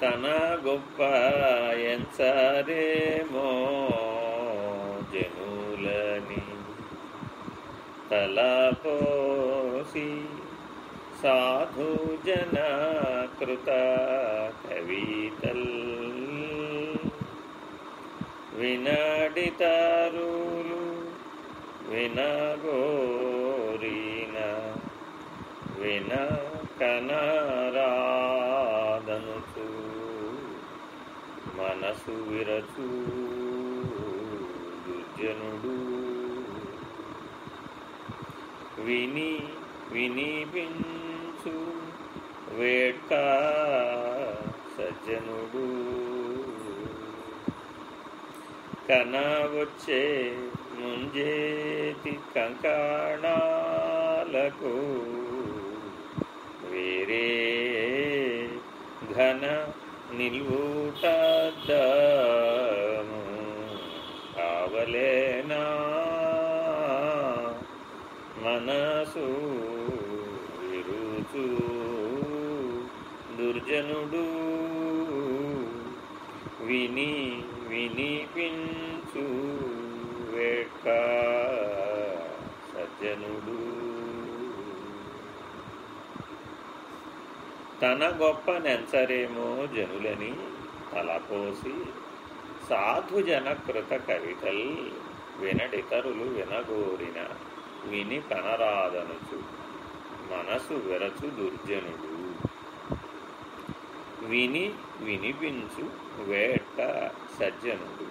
తన గొప్ప ఎంచరేమో జనులని తలపోసి సాధు జన కృత కవితల్ వినడితారులు వినగోరిన విన కనా మనసు విరచు దుర్జనుడు. విని వినిపించు వేట సజ్జనుడు. కనవచ్చే ముంజేతి కంకణాలకు వేరే ఘన నిల్వుటద్దము కావలేనా? మనసు విరుచు దుర్జనుడు. విని వినిపించు వేట్క సజ్జనుడు తన గొప్ప నెంచరేమో జనులని తలపోసి సాధుజన కృత కవితల్ వినడితరులు వినగోరిన విని కనరాదనుచు మనసు విరచు దుర్జనుడు. విని వినిపించు వేట సజ్జనుడు.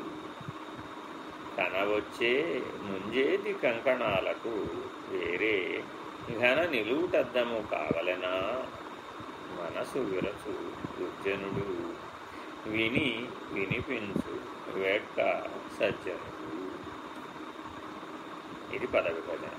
కనవచ్చే ముంజేది కంకణాలకు వేరే ఘన నిలువుటద్దము కావలెనా? మనసు విరచు ఉజ్జనుడు విని వినిపించు వేట్ట సజ్జనుడు ఇది పద విభజన